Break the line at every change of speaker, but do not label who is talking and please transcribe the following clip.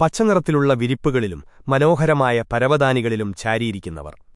പച്ചനിറത്തിലുള്ള വിരിപ്പുകളിലും മനോഹരമായ പരവതാനികളിലും ചാരിയിരിക്കുന്നവർ.